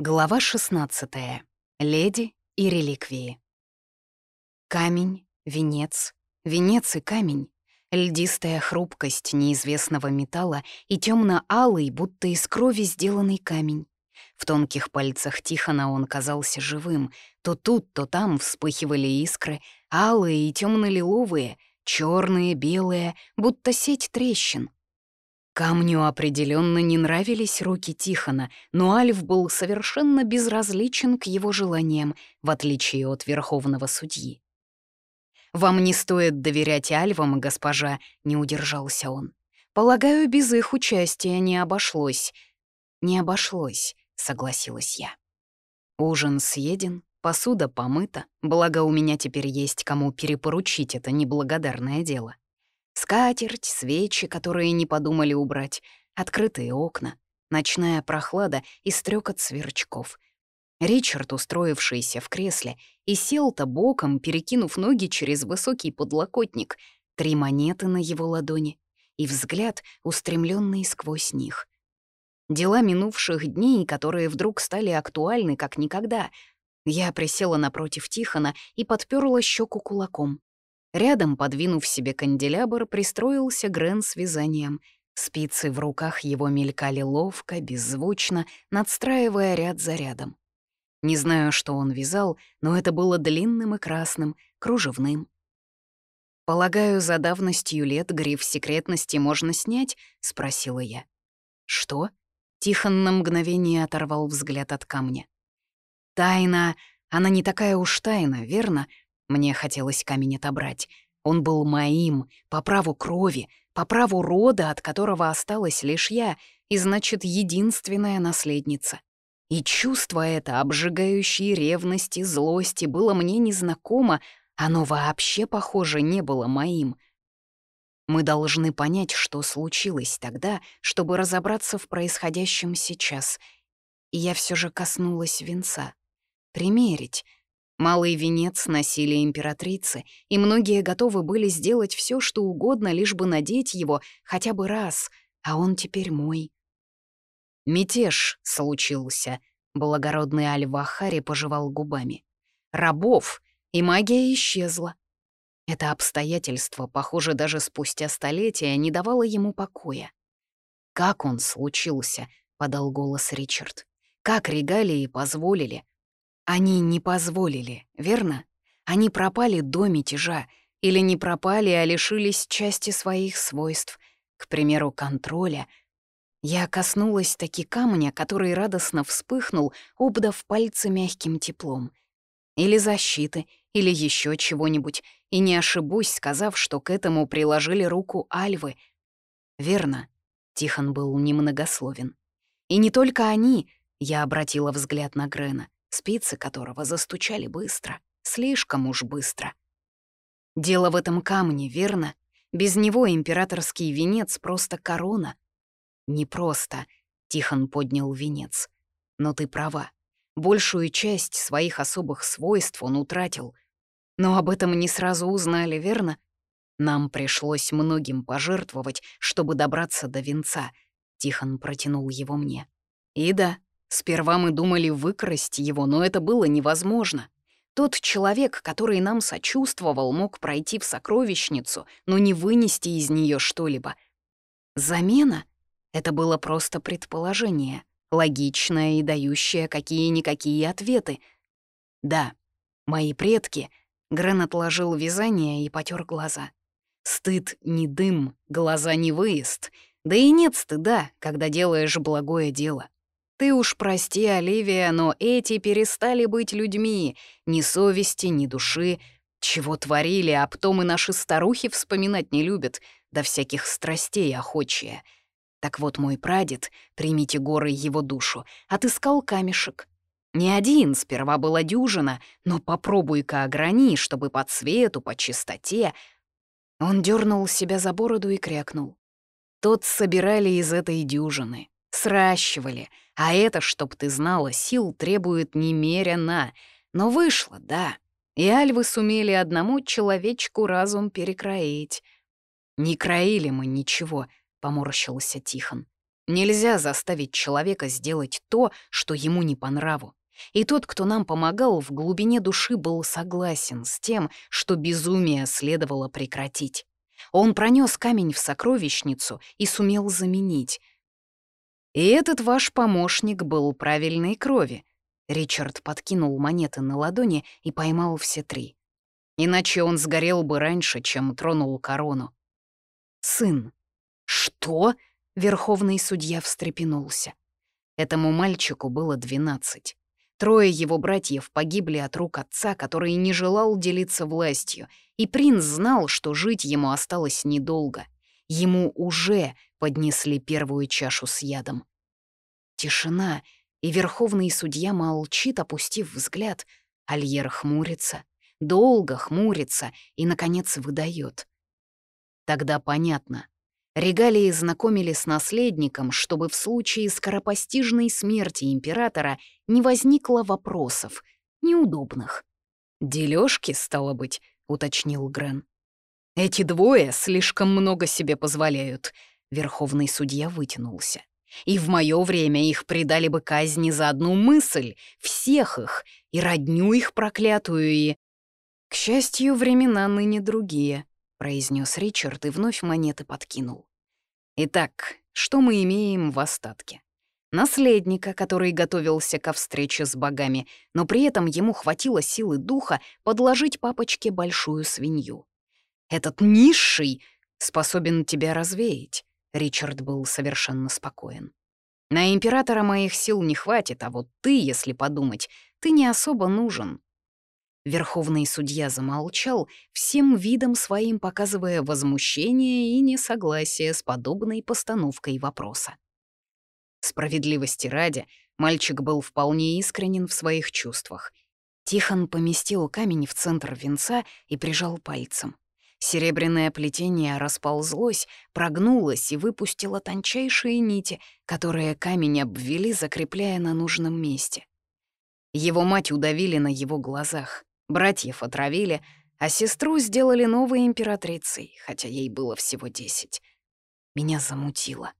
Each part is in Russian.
Глава 16. Леди и реликвии. Камень, венец, венец и камень. Льдистая хрупкость неизвестного металла и темно алый будто из крови сделанный камень. В тонких пальцах Тихона он казался живым. То тут, то там вспыхивали искры, алые и темно лиловые черные, белые, будто сеть трещин — Камню определенно не нравились руки Тихона, но Альф был совершенно безразличен к его желаниям, в отличие от верховного судьи. «Вам не стоит доверять Альвам, госпожа», — не удержался он. «Полагаю, без их участия не обошлось». «Не обошлось», — согласилась я. Ужин съеден, посуда помыта, благо у меня теперь есть кому перепоручить это неблагодарное дело. Скатерть, свечи, которые не подумали убрать, открытые окна, ночная прохлада и стрекот сверчков. Ричард, устроившийся в кресле, и сел-то боком, перекинув ноги через высокий подлокотник, три монеты на его ладони и взгляд, устремленный сквозь них. Дела минувших дней, которые вдруг стали актуальны как никогда. Я присела напротив Тихона и подперла щеку кулаком. Рядом, подвинув себе канделябр, пристроился Грен с вязанием. Спицы в руках его мелькали ловко, беззвучно, надстраивая ряд за рядом. Не знаю, что он вязал, но это было длинным и красным, кружевным. «Полагаю, за давностью лет гриф секретности можно снять?» — спросила я. «Что?» — Тихон на мгновение оторвал взгляд от камня. «Тайна, она не такая уж тайна, верно? Мне хотелось камень отобрать. Он был моим, по праву крови, по праву рода, от которого осталась лишь я, и, значит, единственная наследница. И чувство это, обжигающее ревности, злости, было мне незнакомо, оно вообще, похоже, не было моим. Мы должны понять, что случилось тогда, чтобы разобраться в происходящем сейчас. И я все же коснулась венца. Примерить — Малый венец носили императрицы, и многие готовы были сделать все, что угодно, лишь бы надеть его хотя бы раз, а он теперь мой. «Мятеж случился», — благородный Аль-Вахари пожевал губами. «Рабов, и магия исчезла». Это обстоятельство, похоже, даже спустя столетия не давало ему покоя. «Как он случился?» — подал голос Ричард. «Как регалии позволили? Они не позволили, верно? Они пропали до мятежа, или не пропали, а лишились части своих свойств, к примеру, контроля. Я коснулась таки камня, который радостно вспыхнул, обдав пальцы мягким теплом. Или защиты, или еще чего-нибудь, и не ошибусь, сказав, что к этому приложили руку Альвы. Верно, Тихон был немногословен. И не только они, я обратила взгляд на Грена — спицы которого застучали быстро, слишком уж быстро. Дело в этом камне, верно? Без него императорский венец просто корона. Не просто, Тихон поднял венец. Но ты права. Большую часть своих особых свойств он утратил. Но об этом не сразу узнали, верно? Нам пришлось многим пожертвовать, чтобы добраться до венца. Тихон протянул его мне. И да, Сперва мы думали выкрасть его, но это было невозможно. Тот человек, который нам сочувствовал, мог пройти в сокровищницу, но не вынести из нее что-либо. Замена — это было просто предположение, логичное и дающее какие-никакие ответы. Да, мои предки... Грен отложил вязание и потер глаза. Стыд не дым, глаза не выезд. Да и нет стыда, когда делаешь благое дело. Ты уж прости, Оливия, но эти перестали быть людьми. Ни совести, ни души. Чего творили, а потом и наши старухи вспоминать не любят, да всяких страстей охочие. Так вот мой прадед, примите горы его душу, отыскал камешек. Не один, сперва была дюжина, но попробуй-ка ограни, чтобы по цвету, по чистоте. Он дернул себя за бороду и крякнул. Тот собирали из этой дюжины, сращивали — а это, чтоб ты знала, сил требует немерено. Но вышло, да. И альвы сумели одному человечку разум перекроить. «Не кроили мы ничего», — поморщился Тихон. Нельзя заставить человека сделать то, что ему не по нраву. И тот, кто нам помогал, в глубине души был согласен с тем, что безумие следовало прекратить. Он пронес камень в сокровищницу и сумел заменить. И этот ваш помощник был правильной крови. Ричард подкинул монеты на ладони и поймал все три. Иначе он сгорел бы раньше, чем тронул корону. Сын. Что? Верховный судья встрепенулся. Этому мальчику было двенадцать. Трое его братьев погибли от рук отца, который не желал делиться властью, и принц знал, что жить ему осталось недолго. Ему уже поднесли первую чашу с ядом. Тишина, и верховный судья молчит, опустив взгляд. Альер хмурится, долго хмурится и, наконец, выдает. Тогда понятно, Регалии знакомили с наследником, чтобы в случае скоропостижной смерти императора не возникло вопросов, неудобных. «Дележки, стало быть», — уточнил Грен. «Эти двое слишком много себе позволяют», — верховный судья вытянулся. «И в мое время их предали бы казни за одну мысль, всех их, и родню их проклятую, и...» «К счастью, времена ныне другие», — произнес Ричард и вновь монеты подкинул. Итак, что мы имеем в остатке? Наследника, который готовился ко встрече с богами, но при этом ему хватило силы духа подложить папочке большую свинью. «Этот низший способен тебя развеять», — Ричард был совершенно спокоен. «На императора моих сил не хватит, а вот ты, если подумать, ты не особо нужен. Верховный судья замолчал, всем видом своим показывая возмущение и несогласие с подобной постановкой вопроса. Справедливости ради, мальчик был вполне искренен в своих чувствах. Тихон поместил камень в центр венца и прижал пальцем. Серебряное плетение расползлось, прогнулось и выпустило тончайшие нити, которые камень обвели, закрепляя на нужном месте. Его мать удавили на его глазах. Братьев отравили, а сестру сделали новой императрицей, хотя ей было всего десять. Меня замутило.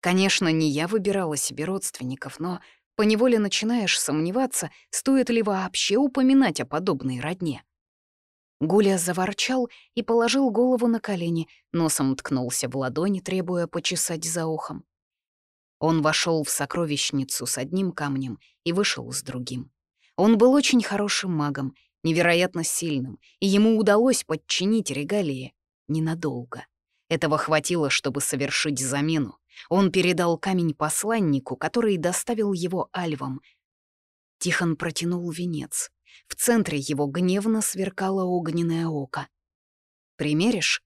Конечно, не я выбирала себе родственников, но поневоле начинаешь сомневаться, стоит ли вообще упоминать о подобной родне. Гуля заворчал и положил голову на колени, носом ткнулся в ладони, требуя почесать за ухом. Он вошел в сокровищницу с одним камнем и вышел с другим. Он был очень хорошим магом невероятно сильным, и ему удалось подчинить регалии ненадолго. Этого хватило, чтобы совершить замену. Он передал камень посланнику, который доставил его альвам. Тихон протянул венец. В центре его гневно сверкало огненное око. «Примеришь?»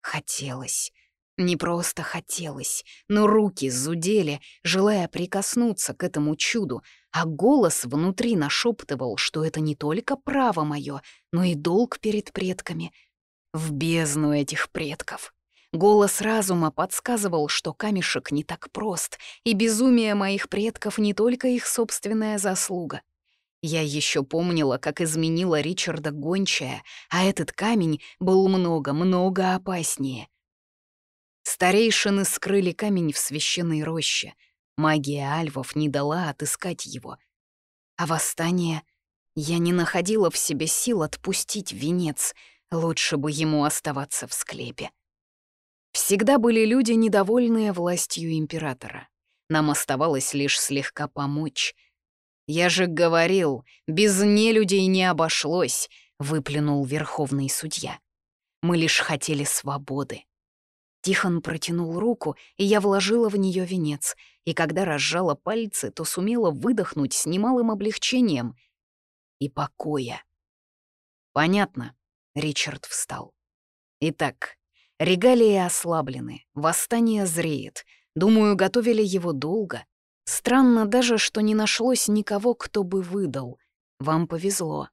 Хотелось. Не просто хотелось, но руки зудели, желая прикоснуться к этому чуду, а голос внутри нашептывал, что это не только право мое, но и долг перед предками. В бездну этих предков. Голос разума подсказывал, что камешек не так прост, и безумие моих предков не только их собственная заслуга. Я еще помнила, как изменила Ричарда гончая, а этот камень был много-много опаснее — Старейшины скрыли камень в священной роще. Магия альвов не дала отыскать его. А восстание... Я не находила в себе сил отпустить венец. Лучше бы ему оставаться в склепе. Всегда были люди, недовольные властью императора. Нам оставалось лишь слегка помочь. «Я же говорил, без нелюдей не обошлось», — выплюнул верховный судья. «Мы лишь хотели свободы. Тихон протянул руку, и я вложила в нее венец, и когда разжала пальцы, то сумела выдохнуть с немалым облегчением и покоя. «Понятно», — Ричард встал. «Итак, регалии ослаблены, восстание зреет. Думаю, готовили его долго. Странно даже, что не нашлось никого, кто бы выдал. Вам повезло.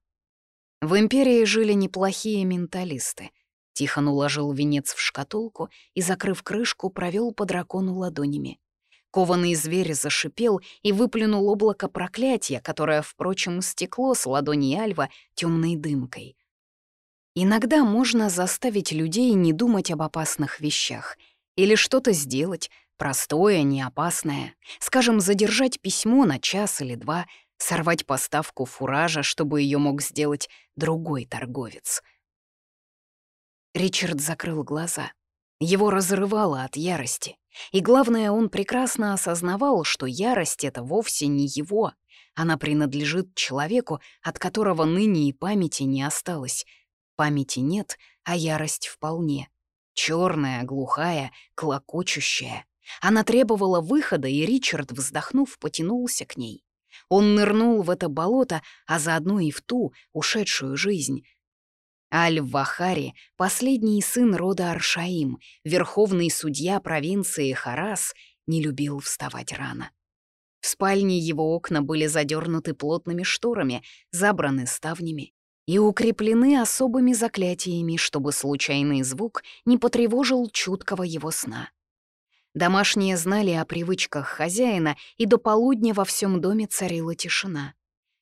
В Империи жили неплохие менталисты — Тихон уложил венец в шкатулку и, закрыв крышку, провел по дракону ладонями. Кованый зверь зашипел и выплюнул облако проклятия, которое, впрочем, стекло с ладони Альва темной дымкой. Иногда можно заставить людей не думать об опасных вещах или что-то сделать, Простое, не опасное. Скажем, задержать письмо на час или два, сорвать поставку фуража, чтобы ее мог сделать другой торговец. Ричард закрыл глаза. Его разрывало от ярости. И главное, он прекрасно осознавал, что ярость — это вовсе не его. Она принадлежит человеку, от которого ныне и памяти не осталось. Памяти нет, а ярость вполне. Черная, глухая, клокочущая. Она требовала выхода, и Ричард, вздохнув, потянулся к ней. Он нырнул в это болото, а заодно и в ту, ушедшую жизнь. Аль-Вахари — последний сын рода Аршаим, верховный судья провинции Харас, не любил вставать рано. В спальне его окна были задернуты плотными шторами, забраны ставнями и укреплены особыми заклятиями, чтобы случайный звук не потревожил чуткого его сна. Домашние знали о привычках хозяина, и до полудня во всем доме царила тишина.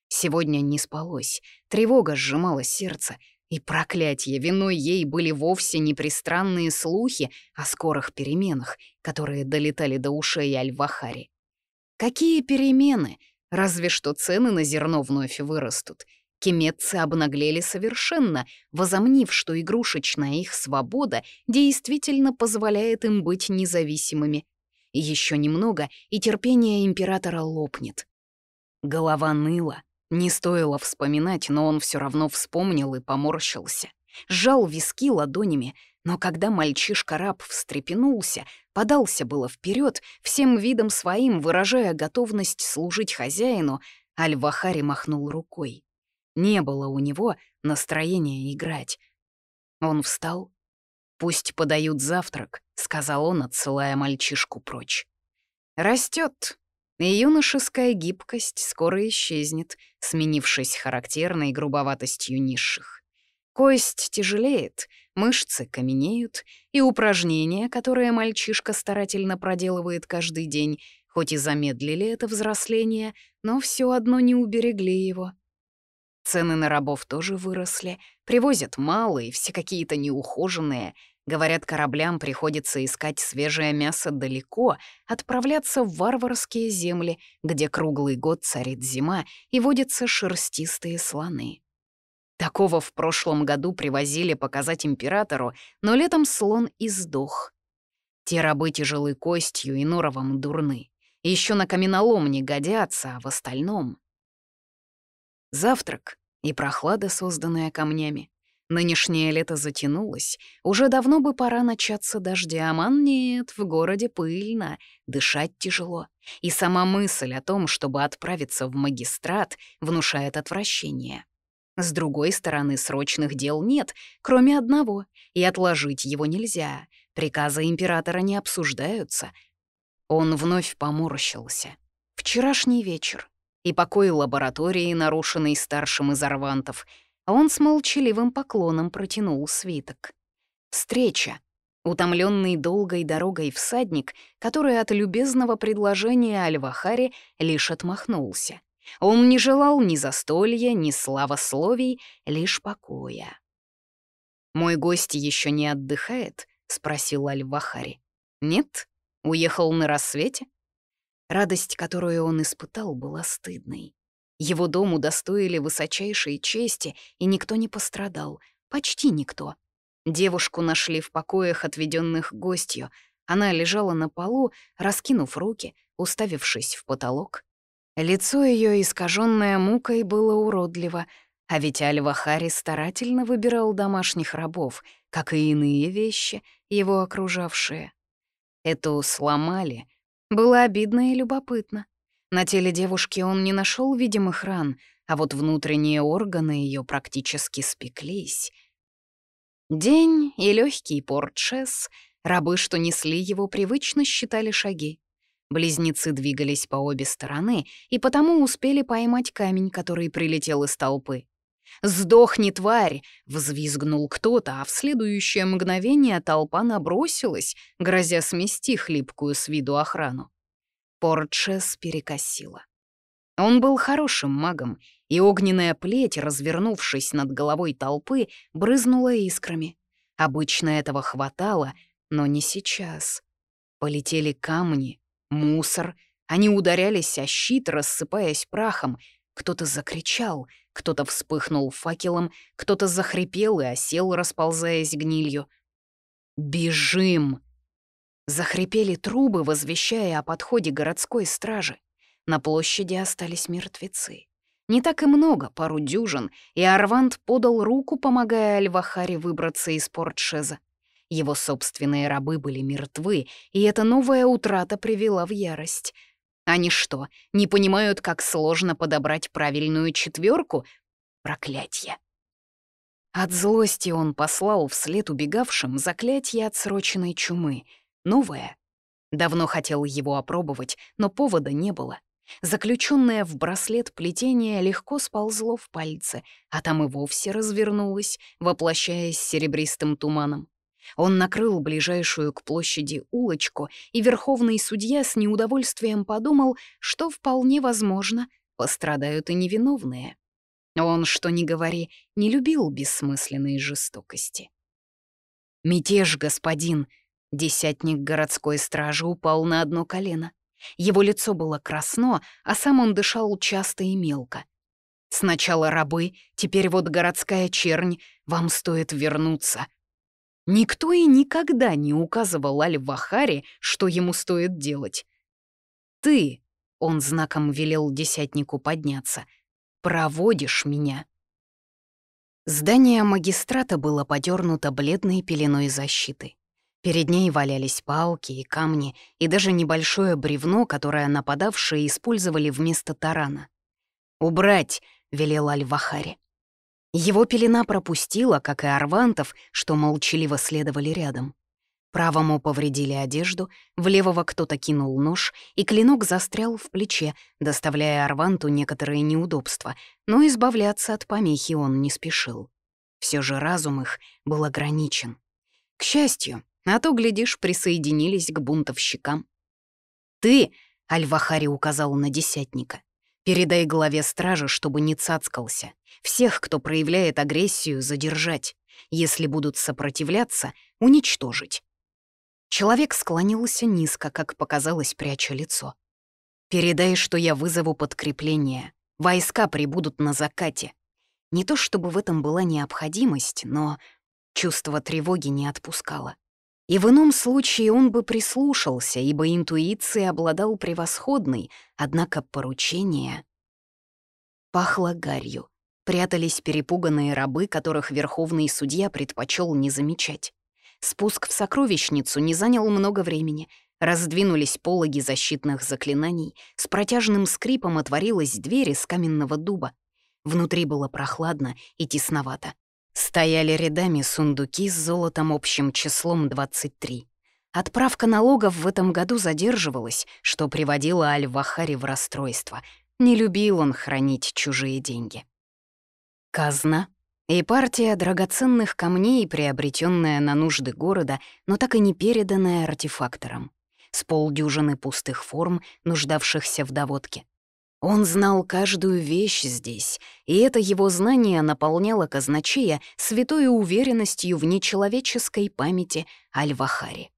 Сегодня не спалось, тревога сжимала сердце, и проклятие виной ей были вовсе не пристранные слухи о скорых переменах, которые долетали до ушей Аль-Вахари. Какие перемены? Разве что цены на зерно вновь вырастут — Кеметцы обнаглели совершенно, возомнив, что игрушечная их свобода действительно позволяет им быть независимыми. Еще немного, и терпение императора лопнет. Голова ныла. Не стоило вспоминать, но он все равно вспомнил и поморщился. Сжал виски ладонями, но когда мальчишка-раб встрепенулся, подался было вперед, всем видом своим выражая готовность служить хозяину, Аль-Вахари махнул рукой. Не было у него настроения играть. Он встал. «Пусть подают завтрак», — сказал он, отсылая мальчишку прочь. Растет, юношеская гибкость скоро исчезнет, сменившись характерной грубоватостью низших. Кость тяжелеет, мышцы каменеют, и упражнения, которые мальчишка старательно проделывает каждый день, хоть и замедлили это взросление, но все одно не уберегли его. Цены на рабов тоже выросли, привозят мало и все какие-то неухоженные. Говорят, кораблям приходится искать свежее мясо далеко, отправляться в варварские земли, где круглый год царит зима и водятся шерстистые слоны. Такого в прошлом году привозили показать императору, но летом слон и сдох. Те рабы тяжелы костью и норовом дурны. Еще на каменолом не годятся, а в остальном Завтрак и прохлада, созданная камнями. Нынешнее лето затянулось, уже давно бы пора начаться дождям, а нет, в городе пыльно, дышать тяжело. И сама мысль о том, чтобы отправиться в магистрат, внушает отвращение. С другой стороны, срочных дел нет, кроме одного, и отложить его нельзя. Приказы императора не обсуждаются. Он вновь поморщился. Вчерашний вечер и покой лаборатории, нарушенный старшим из арвантов, а он с молчаливым поклоном протянул свиток. Встреча. Утомленный долгой дорогой всадник, который от любезного предложения Альвахари лишь отмахнулся. Он не желал ни застолья, ни славословий, лишь покоя. «Мой гость еще не отдыхает?» — спросил Аль-Вахари. «Нет? Уехал на рассвете?» Радость, которую он испытал, была стыдной. Его дом удостоили высочайшей чести, и никто не пострадал, почти никто. Девушку нашли в покоях, отведенных гостью. Она лежала на полу, раскинув руки, уставившись в потолок. Лицо ее, искаженное мукой, было уродливо, а ведь Альвахари старательно выбирал домашних рабов, как и иные вещи, его окружавшие. Эту сломали, было обидно и любопытно. На теле девушки он не нашел видимых ран, а вот внутренние органы ее практически спеклись. День и легкий портшес, рабы, что несли его, привычно считали шаги. Близнецы двигались по обе стороны и потому успели поймать камень, который прилетел из толпы. «Сдохни, тварь!» — взвизгнул кто-то, а в следующее мгновение толпа набросилась, грозя смести хлипкую с виду охрану. Портшес перекосила. Он был хорошим магом, и огненная плеть, развернувшись над головой толпы, брызнула искрами. Обычно этого хватало, но не сейчас. Полетели камни, мусор. Они ударялись о щит, рассыпаясь прахом. Кто-то закричал, кто-то вспыхнул факелом, кто-то захрипел и осел, расползаясь гнилью. «Бежим!» Захрипели трубы, возвещая о подходе городской стражи. На площади остались мертвецы. Не так и много, пару дюжин, и Арвант подал руку, помогая Альвахаре выбраться из портшеза. Его собственные рабы были мертвы, и эта новая утрата привела в ярость. Они что, не понимают, как сложно подобрать правильную четверку? Проклятье. От злости он послал вслед убегавшим заклятие отсроченной чумы. Новое. Давно хотел его опробовать, но повода не было. Заключенное в браслет плетение легко сползло в пальцы, а там и вовсе развернулось, воплощаясь серебристым туманом. Он накрыл ближайшую к площади улочку, и верховный судья с неудовольствием подумал, что вполне возможно пострадают и невиновные. Он, что ни говори, не любил бессмысленной жестокости. «Мятеж, господин!» Десятник городской стражи упал на одно колено. Его лицо было красно, а сам он дышал часто и мелко. «Сначала рабы, теперь вот городская чернь, вам стоит вернуться». Никто и никогда не указывал Аль-Вахаре, что ему стоит делать. «Ты», — он знаком велел десятнику подняться, — «проводишь меня». Здание магистрата было подернуто бледной пеленой защиты. Перед ней валялись палки и камни, и даже небольшое бревно, которое нападавшие использовали вместо тарана. «Убрать!» — велел Аль-Вахари. Его пелена пропустила, как и Арвантов, что молчаливо следовали рядом. Правому повредили одежду, в левого кто-то кинул нож, и клинок застрял в плече, доставляя Арванту некоторые неудобства, но избавляться от помехи он не спешил. Все же разум их был ограничен. К счастью, а то, глядишь, присоединились к бунтовщикам. «Ты», — Альвахари указал на десятника, «передай главе стражи, чтобы не цацкался. Всех, кто проявляет агрессию, задержать. Если будут сопротивляться, уничтожить». Человек склонился низко, как показалось, пряча лицо. «Передай, что я вызову подкрепление. Войска прибудут на закате. Не то чтобы в этом была необходимость, но чувство тревоги не отпускало. И в ином случае он бы прислушался, ибо интуицией обладал превосходной, однако поручение... Пахло гарью. Прятались перепуганные рабы, которых верховный судья предпочел не замечать. Спуск в сокровищницу не занял много времени. Раздвинулись пологи защитных заклинаний, с протяжным скрипом отворилась дверь из каменного дуба. Внутри было прохладно и тесновато. Стояли рядами сундуки с золотом общим числом 23. Отправка налогов в этом году задерживалась, что приводило Аль-Вахари в расстройство. Не любил он хранить чужие деньги. Казна и партия драгоценных камней, приобретенная на нужды города, но так и не переданная артефакторам. С полдюжины пустых форм, нуждавшихся в доводке. Он знал каждую вещь здесь, и это его знание наполняло казначея святой уверенностью в нечеловеческой памяти Аль-Вахари.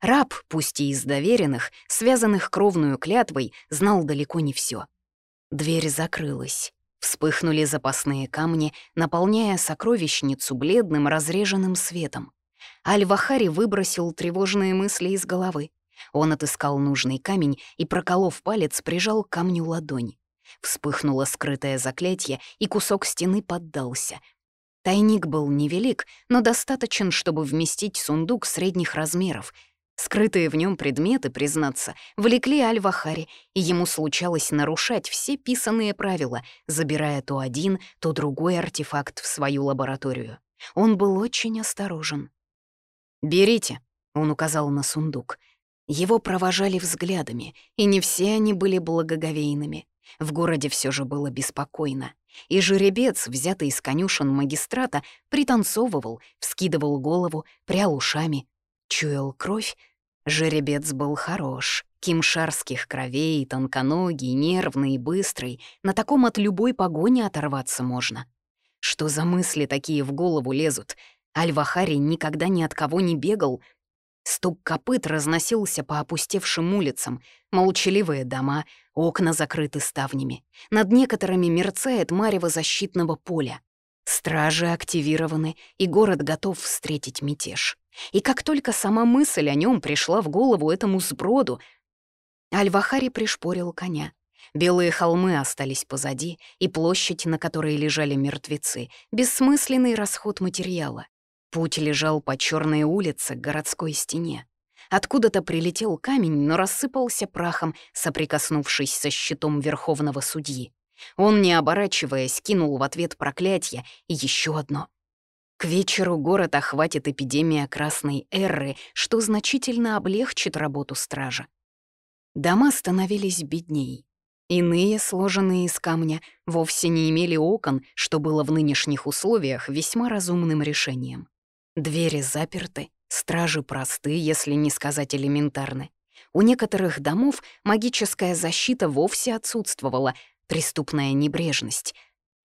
Раб, пусть и из доверенных, связанных кровную клятвой, знал далеко не все. Дверь закрылась. Вспыхнули запасные камни, наполняя сокровищницу бледным разреженным светом. Аль-Вахари выбросил тревожные мысли из головы. Он отыскал нужный камень и, проколов палец, прижал к камню ладонь. Вспыхнуло скрытое заклятие, и кусок стены поддался. Тайник был невелик, но достаточен, чтобы вместить сундук средних размеров. Скрытые в нем предметы, признаться, влекли Аль-Вахари, и ему случалось нарушать все писанные правила, забирая то один, то другой артефакт в свою лабораторию. Он был очень осторожен. «Берите», — он указал на сундук, — его провожали взглядами, и не все они были благоговейными. В городе все же было беспокойно. И жеребец, взятый из конюшен магистрата, пританцовывал, вскидывал голову, прял ушами. Чуял кровь. Жеребец был хорош, кимшарских кровей, тонконогий, нервный и быстрый. На таком от любой погони оторваться можно. Что за мысли такие в голову лезут? Альвахари никогда ни от кого не бегал, Стук копыт разносился по опустевшим улицам, молчаливые дома, окна закрыты ставнями. Над некоторыми мерцает марево защитного поля. Стражи активированы, и город готов встретить мятеж. И как только сама мысль о нем пришла в голову этому сброду, Альвахари пришпорил коня. Белые холмы остались позади, и площадь, на которой лежали мертвецы, бессмысленный расход материала. Путь лежал по черной улице к городской стене. Откуда-то прилетел камень, но рассыпался прахом, соприкоснувшись со щитом верховного судьи. Он, не оборачиваясь, кинул в ответ проклятие и еще одно. К вечеру город охватит эпидемия красной эры, что значительно облегчит работу стража. Дома становились бедней. Иные, сложенные из камня, вовсе не имели окон, что было в нынешних условиях весьма разумным решением. Двери заперты, стражи просты, если не сказать элементарны. У некоторых домов магическая защита вовсе отсутствовала, преступная небрежность.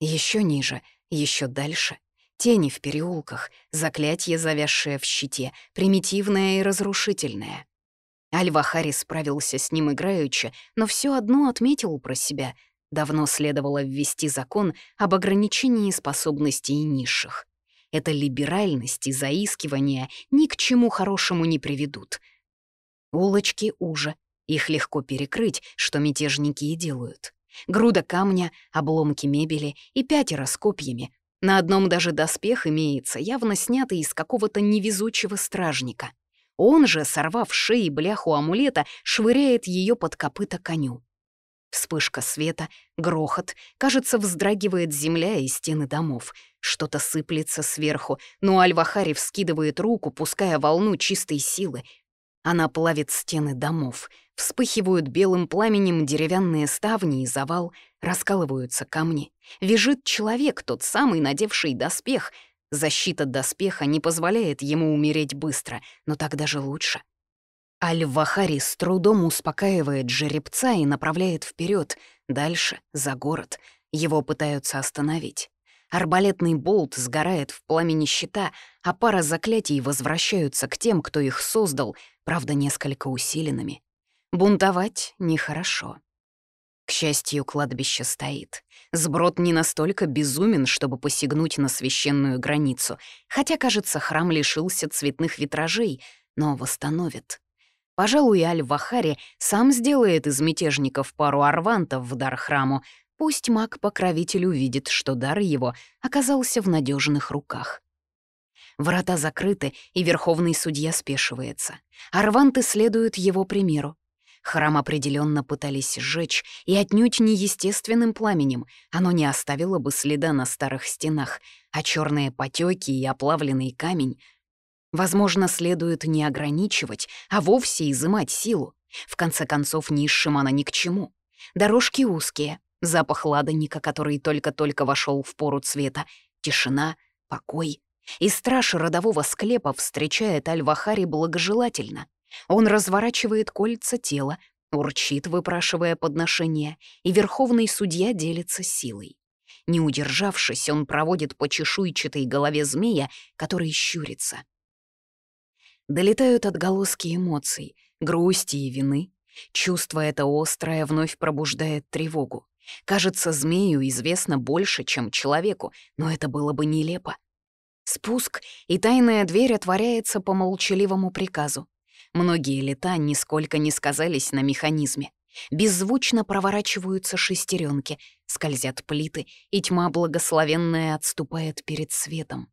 Еще ниже, еще дальше — тени в переулках, заклятие, завязшее в щите, примитивное и разрушительное. Альвахари справился с ним играючи, но все одно отметил про себя. Давно следовало ввести закон об ограничении способностей низших. Эта либеральность и заискивание ни к чему хорошему не приведут. Улочки уже, их легко перекрыть, что мятежники и делают. Груда камня, обломки мебели и пятеро с копьями. На одном даже доспех имеется, явно снятый из какого-то невезучего стражника. Он же, сорвав шеи бляху амулета, швыряет ее под копыта коню. Вспышка света, грохот, кажется, вздрагивает земля и стены домов. Что-то сыплется сверху, но Альвахари вскидывает руку, пуская волну чистой силы. Она плавит стены домов. Вспыхивают белым пламенем деревянные ставни и завал, раскалываются камни. Вяжет человек, тот самый, надевший доспех — Защита доспеха не позволяет ему умереть быстро, но так даже лучше. Аль-Вахари с трудом успокаивает жеребца и направляет вперед, дальше, за город. Его пытаются остановить. Арбалетный болт сгорает в пламени щита, а пара заклятий возвращаются к тем, кто их создал, правда, несколько усиленными. Бунтовать нехорошо. К счастью, кладбище стоит. Сброд не настолько безумен, чтобы посягнуть на священную границу, хотя, кажется, храм лишился цветных витражей, но восстановит. Пожалуй, Аль-Вахари сам сделает из мятежников пару арвантов в дар храму, пусть маг-покровитель увидит, что дар его оказался в надежных руках. Врата закрыты, и верховный судья спешивается. Арванты следуют его примеру. Храм определенно пытались сжечь, и отнюдь не естественным пламенем. Оно не оставило бы следа на старых стенах, а черные потеки и оплавленный камень. Возможно, следует не ограничивать, а вовсе изымать силу. В конце концов, низшим она ни к чему. Дорожки узкие, запах ладанника, который только-только вошел в пору цвета, тишина, покой. И страж родового склепа встречает Альвахари благожелательно — он разворачивает кольца тела, урчит, выпрашивая подношение, и верховный судья делится силой. Не удержавшись, он проводит по чешуйчатой голове змея, который щурится. Долетают отголоски эмоций, грусти и вины. Чувство это острое вновь пробуждает тревогу. Кажется, змею известно больше, чем человеку, но это было бы нелепо. Спуск, и тайная дверь отворяется по молчаливому приказу. Многие лета нисколько не сказались на механизме. Беззвучно проворачиваются шестеренки, скользят плиты, и тьма благословенная отступает перед светом.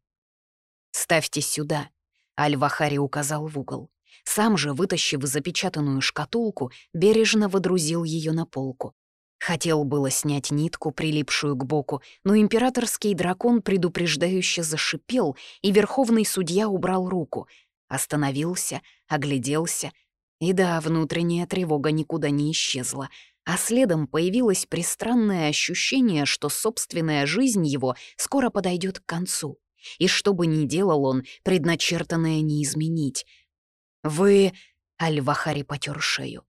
«Ставьте сюда», — Аль-Вахари указал в угол. Сам же, вытащив запечатанную шкатулку, бережно водрузил ее на полку. Хотел было снять нитку, прилипшую к боку, но императорский дракон предупреждающе зашипел, и верховный судья убрал руку, Остановился, огляделся. И да, внутренняя тревога никуда не исчезла, а следом появилось пристранное ощущение, что собственная жизнь его скоро подойдет к концу. И что бы ни делал он, предначертанное не изменить. «Вы...» — Аль-Вахари потер шею.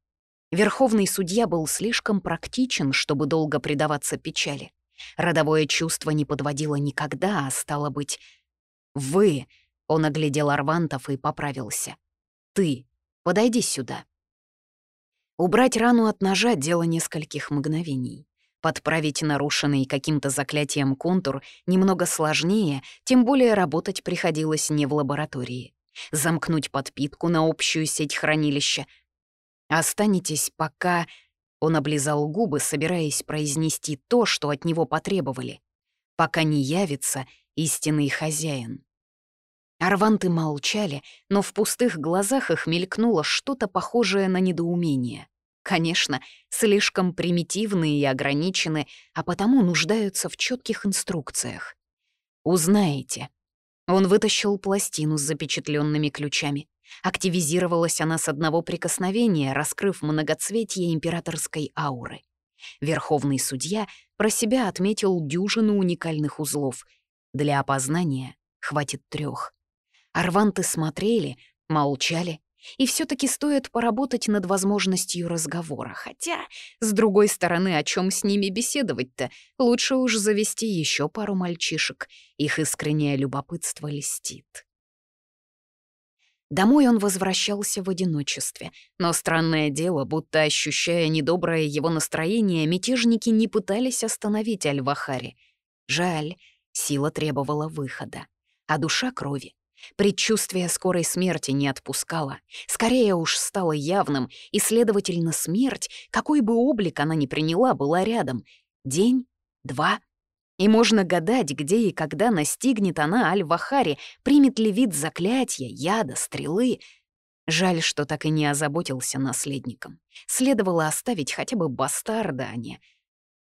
Верховный судья был слишком практичен, чтобы долго предаваться печали. Родовое чувство не подводило никогда, а стало быть... «Вы...» Он оглядел Арвантов и поправился. ты, подойди сюда». Убрать рану от ножа — дело нескольких мгновений. Подправить нарушенный каким-то заклятием контур немного сложнее, тем более работать приходилось не в лаборатории. Замкнуть подпитку на общую сеть хранилища. «Останетесь пока...» Он облизал губы, собираясь произнести то, что от него потребовали. «Пока не явится истинный хозяин». Арванты молчали, но в пустых глазах их мелькнуло что-то похожее на недоумение. Конечно, слишком примитивны и ограничены, а потому нуждаются в четких инструкциях. Узнаете. Он вытащил пластину с запечатленными ключами. Активизировалась она с одного прикосновения, раскрыв многоцветие императорской ауры. Верховный судья про себя отметил дюжину уникальных узлов. Для опознания хватит трех. Арванты смотрели, молчали, и все таки стоит поработать над возможностью разговора. Хотя, с другой стороны, о чем с ними беседовать-то? Лучше уж завести еще пару мальчишек. Их искреннее любопытство льстит. Домой он возвращался в одиночестве, но странное дело, будто ощущая недоброе его настроение, мятежники не пытались остановить Альвахари. Жаль, сила требовала выхода, а душа крови. Предчувствие скорой смерти не отпускало, скорее уж стало явным, и, следовательно, смерть, какой бы облик она ни приняла, была рядом. День, два, и можно гадать, где и когда настигнет она Аль-Вахари, примет ли вид заклятия, яда, стрелы. Жаль, что так и не озаботился наследником. Следовало оставить хотя бы бастарда, а не...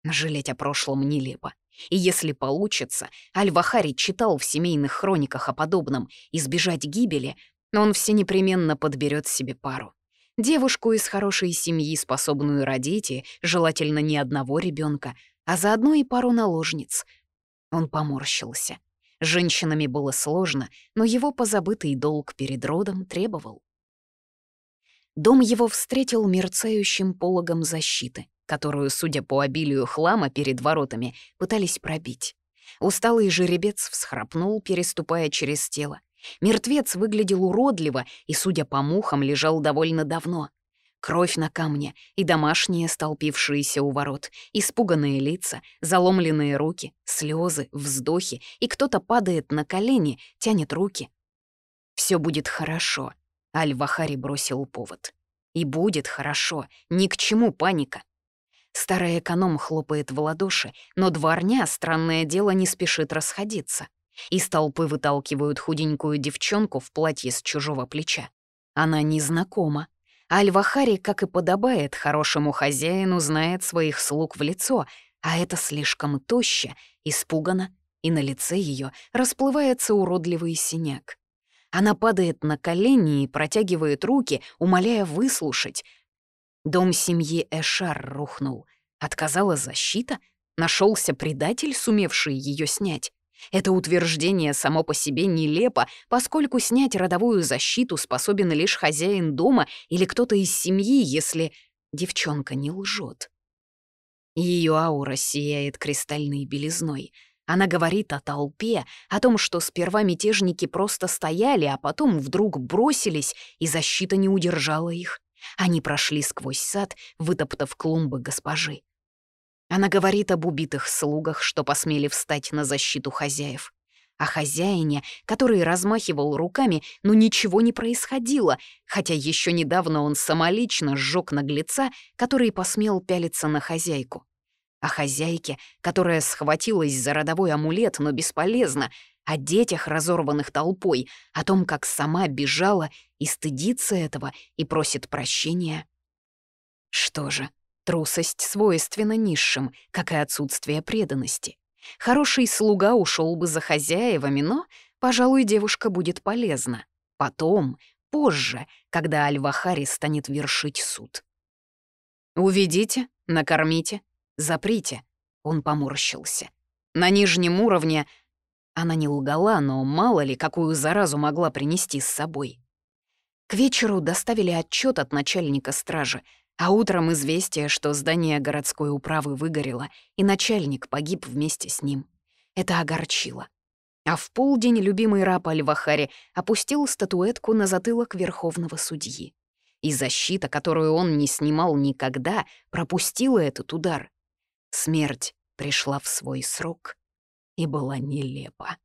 Жалеть о прошлом нелепо. И если получится, Аль-Вахари читал в семейных хрониках о подобном, избежать гибели, он все непременно подберет себе пару. Девушку из хорошей семьи, способную родить, и желательно не одного ребенка, а заодно и пару наложниц. Он поморщился. Женщинами было сложно, но его позабытый долг перед родом требовал. Дом его встретил мерцающим пологом защиты, которую, судя по обилию хлама перед воротами, пытались пробить. Усталый жеребец всхрапнул, переступая через тело. Мертвец выглядел уродливо и, судя по мухам, лежал довольно давно — Кровь на камне и домашние, столпившиеся у ворот, испуганные лица, заломленные руки, слезы, вздохи, и кто-то падает на колени, тянет руки. Все будет хорошо», — Аль-Вахари бросил повод. «И будет хорошо, ни к чему паника». Старый эконом хлопает в ладоши, но дворня, странное дело, не спешит расходиться. Из толпы выталкивают худенькую девчонку в платье с чужого плеча. Она незнакома, Аль-Вахари, как и подобает хорошему хозяину, знает своих слуг в лицо, а это слишком тоще, испугана, и на лице ее расплывается уродливый синяк. Она падает на колени и протягивает руки, умоляя выслушать. Дом семьи Эшар рухнул. Отказала защита? Нашелся предатель, сумевший ее снять? Это утверждение само по себе нелепо, поскольку снять родовую защиту способен лишь хозяин дома или кто-то из семьи, если девчонка не лжет. Ее аура сияет кристальной белизной. Она говорит о толпе, о том, что сперва мятежники просто стояли, а потом вдруг бросились, и защита не удержала их. Они прошли сквозь сад, вытоптав клумбы госпожи. Она говорит об убитых слугах, что посмели встать на защиту хозяев. О хозяине, который размахивал руками, но ничего не происходило, хотя еще недавно он самолично сжег наглеца, который посмел пялиться на хозяйку. О хозяйке, которая схватилась за родовой амулет, но бесполезно, о детях, разорванных толпой, о том, как сама бежала и стыдится этого и просит прощения. Что же, Трусость свойственна низшим, как и отсутствие преданности. Хороший слуга ушел бы за хозяевами, но, пожалуй, девушка будет полезна. Потом, позже, когда Аль-Вахари станет вершить суд. «Уведите, накормите, заприте», — он поморщился. «На нижнем уровне...» Она не лгала, но мало ли, какую заразу могла принести с собой. К вечеру доставили отчет от начальника стражи — а утром известие, что здание городской управы выгорело, и начальник погиб вместе с ним. Это огорчило. А в полдень любимый раб Альвахари опустил статуэтку на затылок верховного судьи. И защита, которую он не снимал никогда, пропустила этот удар. Смерть пришла в свой срок и была нелепа.